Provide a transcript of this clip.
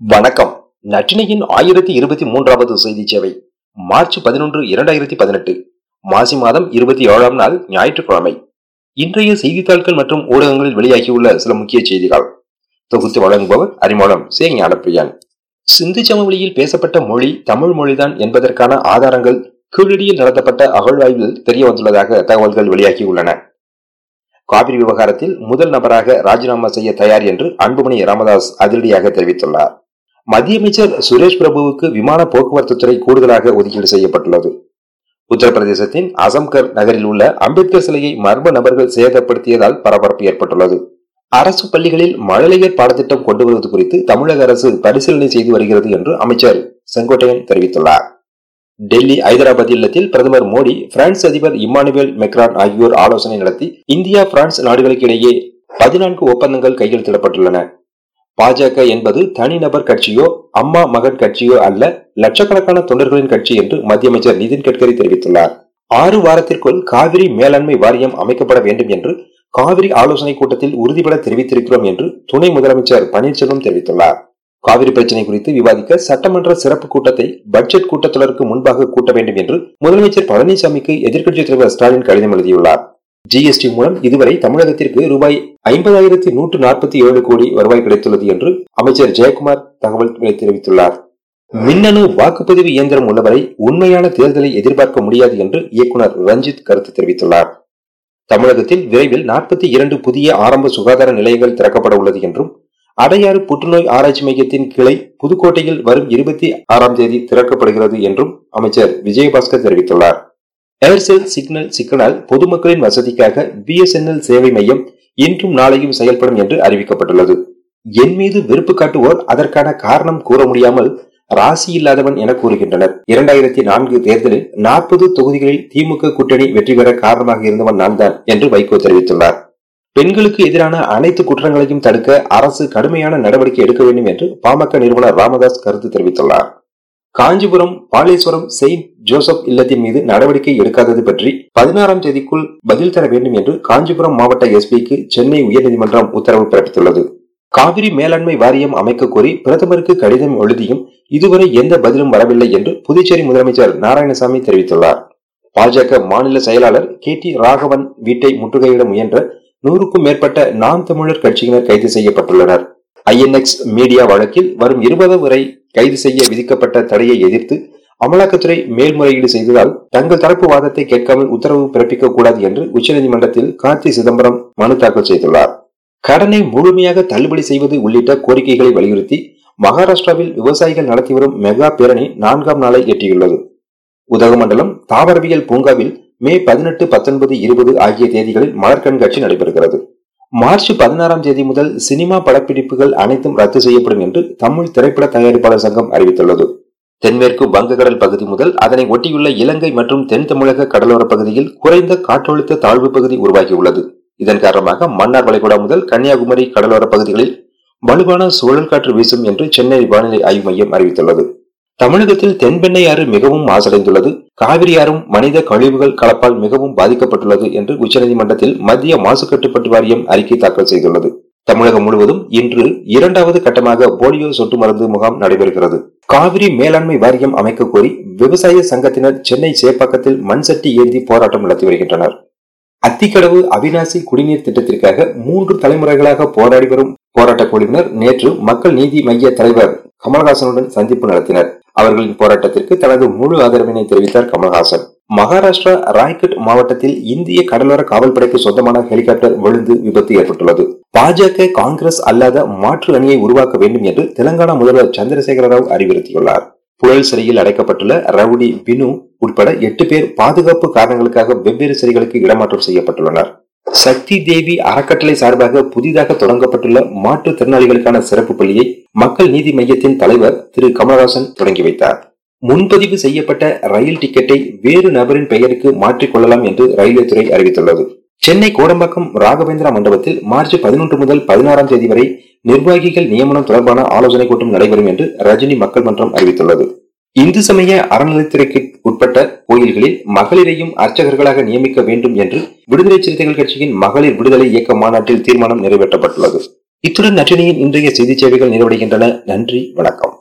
வணக்கம். நற்றினையின் ஆயிரத்தி இருபத்தி மூன்றாவது செய்தி சேவை மார்ச் பதினொன்று இரண்டாயிரத்தி பதினெட்டு மாசி மாதம் இருபத்தி ஏழாம் நாள் ஞாயிற்றுக்கிழமை. இன்றைய செய்தித்தாள்கள் மற்றும் ஊடகங்களில் வெளியாகியுள்ள சில முக்கிய செய்திகள். தொகுத்து வழங்குபவர் அறிமுகம் சே. ஞானப்பிரியன். சிந்து சமவெளியில் பேசப்பட்ட மொழி தமிழ் மொழிதான் என்பதற்கான ஆதாரங்கள் கீழடியில் நடத்தப்பட்ட அகழ்வாய்வில் தெரிய வந்துள்ளதாக தகவல்கள் வெளியாகியுள்ளன. காவிரி விவகாரத்தில் முதல் நபராக ராஜினாமா செய்ய தயார் என்று அன்புமணி ராமதாஸ் அதிரடியாக தெரிவித்துள்ளார். மத்திய அமைச்சர் சுரேஷ் பிரபுவுக்கு விமான போக்குவரத்து துறை கூடுதலாக ஒதுக்கீடு செய்யப்பட்டுள்ளது. உத்தரப்பிரதேசத்தின் அசம்கர் நகரில் உள்ள அம்பேத்கர் சிலையை மர்ம நபர்கள் சேதப்படுத்தியதால் பரபரப்பு ஏற்பட்டுள்ளது. அரசு பள்ளிகளில் மழலையர் பாடத்திட்டம் கொண்டு வருவது குறித்து தமிழக அரசு பரிசீலனை செய்து வருகிறது என்று அமைச்சர் செங்கோட்டையன் தெரிவித்துள்ளார். டெல்லி ஐதராபாத் இல்லத்தில் பிரதமர் மோடி பிரான்ஸ் அதிபர் இம்மானுவேல் மெக்ரான் ஆகியோர் ஆலோசனை நடத்தி இந்தியா பிரான்ஸ் நாடுகளுக்கு இடையே பதினான்கு ஒப்பந்தங்கள் கையெழுத்திடப்பட்டுள்ளன. பாஜக என்பது தனிநபர் கட்சியோ அம்மா மகன் கட்சியோ அல்ல லட்சக்கணக்கான தொண்டர்களின் கட்சி என்று மத்திய அமைச்சர் நிதின் கட்கரி தெரிவித்துள்ளார். ஆறு வாரத்திற்குள் காவிரி மேலாண்மை வாரியம் அமைக்கப்பட வேண்டும் என்று காவிரி ஆலோசனை கூட்டத்தில் உறுதிபட தெரிவித்திருக்கிறோம் என்று துணை முதலமைச்சர் பன்னீர்செல்வம் தெரிவித்துள்ளார். காவிரி பிரச்சினை குறித்து விவாதிக்க சட்டமன்ற சிறப்பு கூட்டத்தை பட்ஜெட் கூட்டத்தொடருக்கு முன்பாக கூட்ட வேண்டும் என்று முதலமைச்சர் பழனிசாமிக்கு எதிர்க்கட்சித் தலைவர் ஸ்டாலின் கடிதம் எழுதியுள்ளார். ஜிஎஸ்டி மூலம் இதுவரை தமிழகத்திற்கு ரூபாய் ஐம்பதாயிரத்தி நூற்று நாற்பத்தி ஏழு கோடி வருவாய் கிடைத்துள்ளது என்று அமைச்சர் ஜெயக்குமார் தகவல் தெரிவித்துள்ளார். மின்னணு வாக்குப்பதிவு இயந்திரம் உள்ளவரை உண்மையான தேர்தலை எதிர்பார்க்க முடியாது என்று இயக்குநர் ரஞ்சித் கருத்து தெரிவித்துள்ளார். தமிழகத்தில் விரைவில் நாற்பத்தி இரண்டு புதிய ஆரம்ப சுகாதார நிலையங்கள் திறக்கப்பட உள்ளது என்றும் அடையாறு புற்றுநோய் ஆராய்ச்சி மையத்தின் கிளை புதுக்கோட்டையில் வரும் இருபத்தி ஆறாம் தேதி திறக்கப்படுகிறது என்றும் அமைச்சர் விஜயபாஸ்கர் தெரிவித்துள்ளார். ஏர்செல் சிக்னல் சிக்கனால் பொதுமக்களின் வசதிக்காக பிஎஸ்என்எல் சேவை மையம் இன்றும் நாளையும் செயல்படும் என்று அறிவிக்கப்பட்டுள்ளது. என் மீது வெறுப்பு காட்டுவோர் அதற்கான காரணம் கூற முடியாமல் ராசி இல்லாதவன் என கூறுகின்றனர். இரண்டாயிரத்தி நான்கு தேர்தலில் நாற்பது தொகுதிகளில் திமுக கூட்டணி வெற்றி பெற காரணமாக இருந்தவன் நான் தான் என்று வைகோ தெரிவித்துள்ளார். பெண்களுக்கு எதிரான அனைத்து குற்றங்களையும் தடுக்க அரசு கடுமையான நடவடிக்கை எடுக்க வேண்டும் என்று பாமக நிறுவனர் ராமதாஸ் கருத்து தெரிவித்துள்ளார். காஞ்சிபுரம் பாலேஸ்வரம் செயின்ட் ஜோசப் இல்லத்தின் மீது நடவடிக்கை எடுக்காதது பற்றி பதினாறாம் தேதிக்குள் பதில் தர வேண்டும் என்று காஞ்சிபுரம் மாவட்ட எஸ்பிக்கு சென்னை உயர்நீதிமன்றம் உத்தரவு பிறப்பித்துள்ளது. காவிரி மேலாண்மை வாரியம் அமைக்க கோரி பிரதமருக்கு கடிதம் எழுதியும் இதுவரை எந்த பதிலும் வரவில்லை என்று புதுச்சேரி முதலமைச்சர் நாராயணசாமி தெரிவித்துள்ளார். பாஜக மாநில செயலாளர் கே டி ராகவன் வீட்டை முற்றுகையிட முயன்ற நூறுக்கும் மேற்பட்ட நாம் தமிழர் கட்சியினர் கைது செய்யப்பட்டுள்ளனர். ஐஎன்எக்ஸ் மீடியா வழக்கில் வரும் இருபது வரை கைது செய்ய விதிக்கப்பட்ட தடையை எதிர்த்து அமலாக்கத்துறை மேல்முறையீடு செய்ததால் தங்கள் தரப்பு வாதத்தை கேட்காமல் உத்தரவு பிறப்பிக்க கூடாது என்று உச்சநீதிமன்றத்தில் கார்த்தி சிதம்பரம் மனு தாக்கல் செய்துள்ளார். கடனை முழுமையாக தள்ளுபடி செய்வது உள்ளிட்ட கோரிக்கைகளை வலியுறுத்தி மகாராஷ்டிராவில் விவசாயிகள் நடத்தி வரும் மெகா பேரணி நான்காம் நாளை எட்டியுள்ளது. உதகமண்டலம் தாவரவியல் பூங்காவில் மே பதினெட்டு பத்தொன்பது இருபது ஆகிய தேதிகளில் மலர் கண்காட்சி நடைபெறுகிறது. மார்ச் பதினாறாம் தேதி முதல் சினிமா படப்பிடிப்புகள் அனைத்தும் ரத்து செய்யப்படும் என்று தமிழ் திரைப்பட தயாரிப்பாளர் சங்கம் அறிவித்துள்ளது. தென்மேற்கு வங்கக்கடல் பகுதி முதல் அதனை ஒட்டியுள்ள இலங்கை மற்றும் தென் தமிழக கடலோர பகுதியில் குறைந்த காற்றழுத்த தாழ்வு பகுதி உருவாகியுள்ளது. இதன் காரணமாக மன்னார் வளைகுடா முதல் கன்னியாகுமரி கடலோர பகுதிகளில் வலுவான சுழல் காற்று வீசும் என்று சென்னை வானிலை ஆய்வு மையம் அறிவித்துள்ளது. தமிழகத்தில் தென்பெண்ணை ஆறு மிகவும் மாசடைந்துள்ளது. காவிரி ஆறும் மனித கழிவுகள் கலப்பால் மிகவும் பாதிக்கப்பட்டுள்ளது என்று உச்சநீதிமன்றத்தில் மத்திய மாசு கட்டுப்பாட்டு வாரியம் அறிக்கை தாக்கல் செய்துள்ளது. தமிழகம் முழுவதும் இன்று இரண்டாவது கட்டமாக போலியோ சொட்டு மருந்து முகாம் நடைபெறுகிறது. காவிரி மேலாண்மை வாரியம் அமைக்க கோரி விவசாய சங்கத்தினர் சென்னை சேப்பாக்கத்தில் மண் சட்டி ஏந்தி போராட்டம் நடத்தி வருகின்றனர். அத்திக்கடவு அவிநாசி குடிநீர் திட்டத்திற்காக மூன்று தலைமுறைகளாக போராடி வரும் போராட்டக் குழுவினர் நேற்று மக்கள் நீதி மைய தலைவர் கமல்ஹாசனுடன் சந்திப்பு நடத்தினர். அவர்களின் போராட்டத்திற்கு தனது முழு ஆதரவினை தெரிவித்தார் கமல்ஹாசன். மகாராஷ்டிரா ராய்கட் மாவட்டத்தில் இந்திய கடலோர காவல்படைக்கு சொந்தமான ஹெலிகாப்டர் விழுந்து விபத்து ஏற்பட்டுள்ளது. பாஜக காங்கிரஸ் அல்லாத மாற்று அணியை உருவாக்க வேண்டும் என்று தெலங்கானா முதல்வர் சந்திரசேகர ராவ் அறிவுறுத்தியுள்ளார். புழல் சிறையில் அடைக்கப்பட்டுள்ள ரவுடி பினு உட்பட எட்டு பேர் பாதுகாப்பு காரணங்களுக்காக வெவ்வேறு சிறைகளுக்கு இடமாற்றம் செய்யப்பட்டுள்ளனர். சக்தி தேவி அறக்கட்டளை சார்பாக புதிதாக தொடங்கப்பட்டுள்ள மாற்றுத்திறனாளிகளுக்கான சிறப்பு பள்ளியை மக்கள் நீதி மையத்தின் தலைவர் திரு. கமலஹாசன் தொடங்கி வைத்தார். முன்பதிவு செய்யப்பட்ட ரயில் டிக்கெட்டை வேறு நபரின் பெயருக்கு மாற்றிக் கொள்ளலாம் என்று ரயில்வே துறை அறிவித்துள்ளது. சென்னை கோடம்பாக்கம் ராகவேந்திரா மண்டபத்தில் மார்ச் பதினொன்று முதல் பதினாறாம் தேதி வரை நிர்வாகிகள் நியமனம் தொடர்பான ஆலோசனை கூட்டம் நடைபெறும் என்று ரஜினி மக்கள் மன்றம் அறிவித்துள்ளது. இந்து சமய அறநிலைத்துறைக்கு உட்பட்ட கோயில்களில் மகளிரையும் அர்ச்சகர்களாக நியமிக்க வேண்டும் என்று விடுதலை சிறுத்தைகள் கட்சியின் மகளிர் விடுதலை இயக்க மாநாட்டில் தீர்மானம் நிறைவேற்றப்பட்டுள்ளது. இத்துடன் நற்றினியின் இன்றைய செய்தி சேவைகள் நிறைவடைகின்றன. நன்றி வணக்கம்.